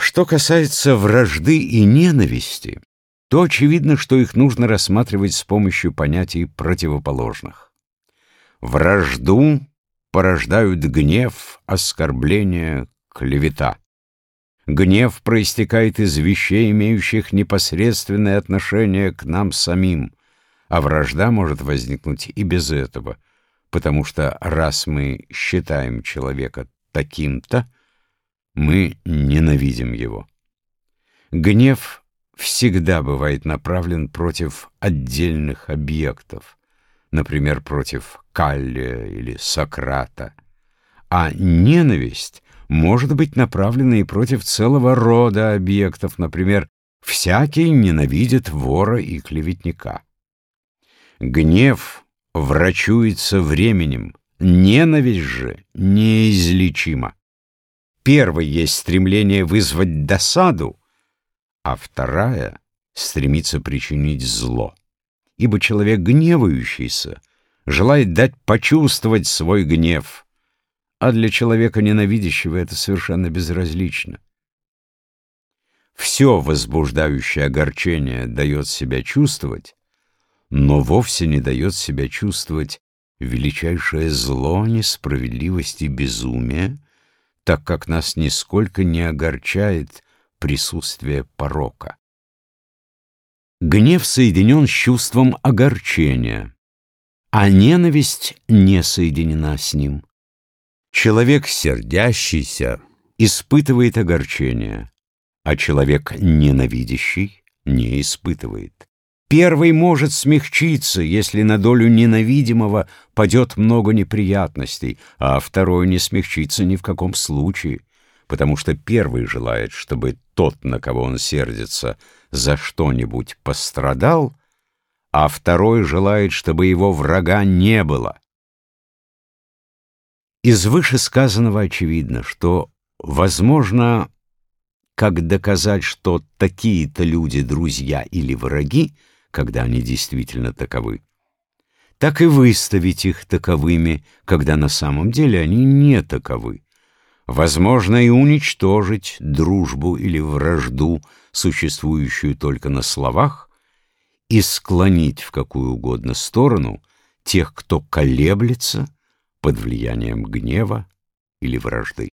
Что касается вражды и ненависти, то очевидно, что их нужно рассматривать с помощью понятий противоположных. Вражду порождают гнев, оскорбление, клевета. Гнев проистекает из вещей, имеющих непосредственное отношение к нам самим, а вражда может возникнуть и без этого, потому что раз мы считаем человека таким-то, мы ненавидим его. Гнев всегда бывает направлен против отдельных объектов, например, против Каллия или Сократа, а ненависть может быть направлена и против целого рода объектов, например, всякий ненавидит вора и клеветника. Гнев врачуется временем, ненависть же неизлечима. Первый есть стремление вызвать досаду, а вторая стремится причинить зло. Ибо человек гневающийся желает дать почувствовать свой гнев, а для человека ненавидящего это совершенно безразлично. Все возбуждающее огорчение дает себя чувствовать, но вовсе не дает себя чувствовать величайшее зло, несправедливость и безумие, так как нас нисколько не огорчает присутствие порока. Гнев соединен с чувством огорчения, а ненависть не соединена с ним. Человек сердящийся испытывает огорчение, а человек ненавидящий не испытывает. Первый может смягчиться, если на долю ненавидимого падет много неприятностей, а второй не смягчится ни в каком случае, потому что первый желает, чтобы тот, на кого он сердится, за что-нибудь пострадал, а второй желает, чтобы его врага не было. Из вышесказанного очевидно, что, возможно, как доказать, что такие-то люди друзья или враги, когда они действительно таковы, так и выставить их таковыми, когда на самом деле они не таковы. Возможно и уничтожить дружбу или вражду, существующую только на словах, и склонить в какую угодно сторону тех, кто колеблется под влиянием гнева или вражды.